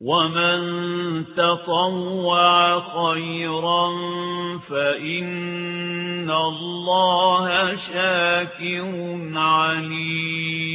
ومن تطوع خيرا فإن الله شاكر عليم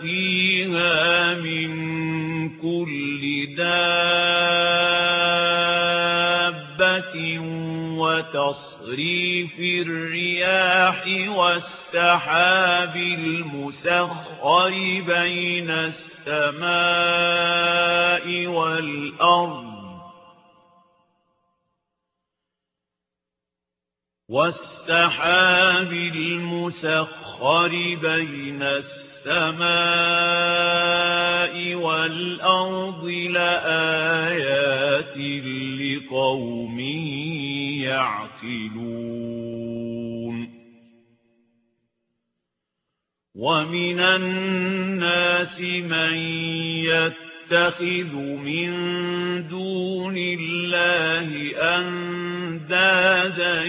فيها من كل دابة وتصريف الرياح والسحاب المسخر بين السماء والأرض والسحاب المسخر بين السماء والأرض لآيات لقوم يعقلون. ومن الناس من يتخذ من دون الله أندادا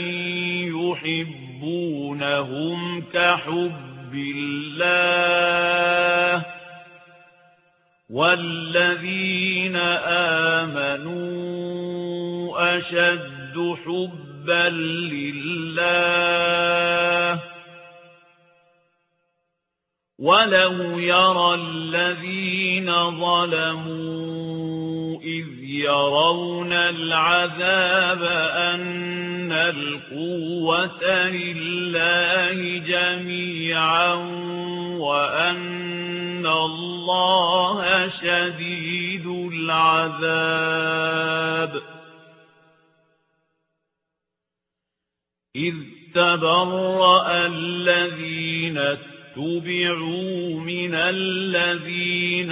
يحبونهم كحب الله والذين آمنوا أشد حبا لله ولو يرى الذين ظلموا إذ يرون العذاب أن القوة لله جميعا وأن الله شديد العذاب إذ تبرأ الذين اتبعوا من الذين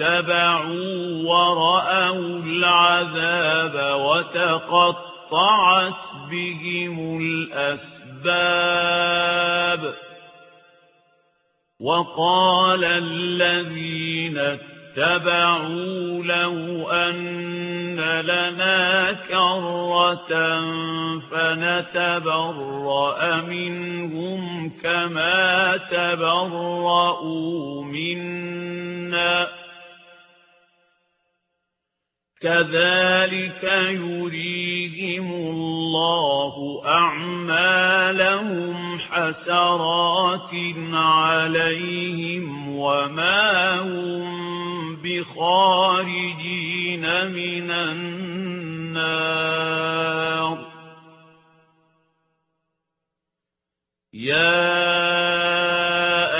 اتبعوا ورأوا العذاب وتقطعت بهم الأسباب وقال الذين اتبعوا لو أن لنا كرة فنتبرأ منهم كما تبرؤوا منا كذلك يريهم الله أعمالهم حسرات عليهم وما هم بخارجين من النار. يا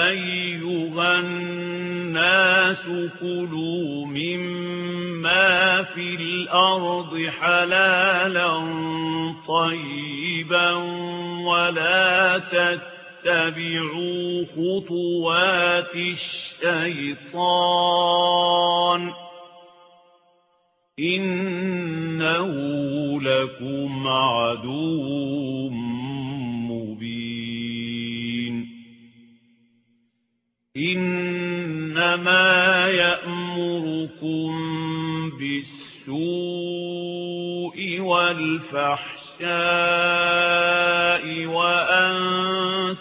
أيها الناس كلوا الأرض حلالا طيبا ولا تتبعوا خطوات الشيطان إنه لكم عدو مبين إنما يأمركم بالسوء والفحشاء وأن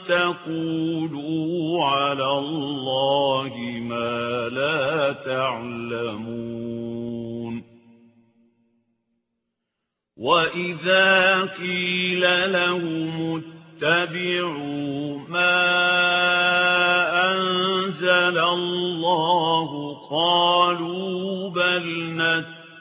تقولوا على الله ما لا تعلمون وإذا قيل لهم اتبعوا ما أنزل الله قالوا بل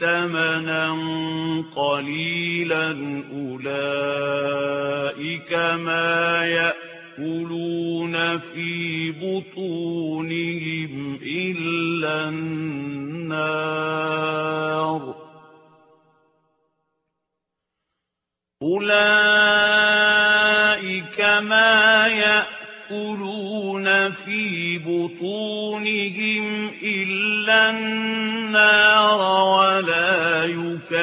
ثمنا قليلا أولئك ما يأكلون في بطونهم إلا النار. أولئك ما يأكلون في بطونهم إلا النار.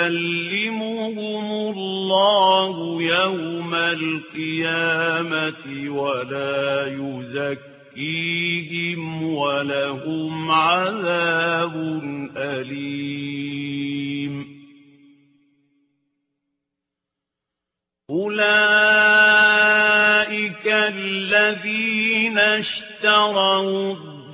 يكلمهم الله يوم القيامة ولا يزكيهم ولهم عذاب أليم. أولئك الذين اشتروا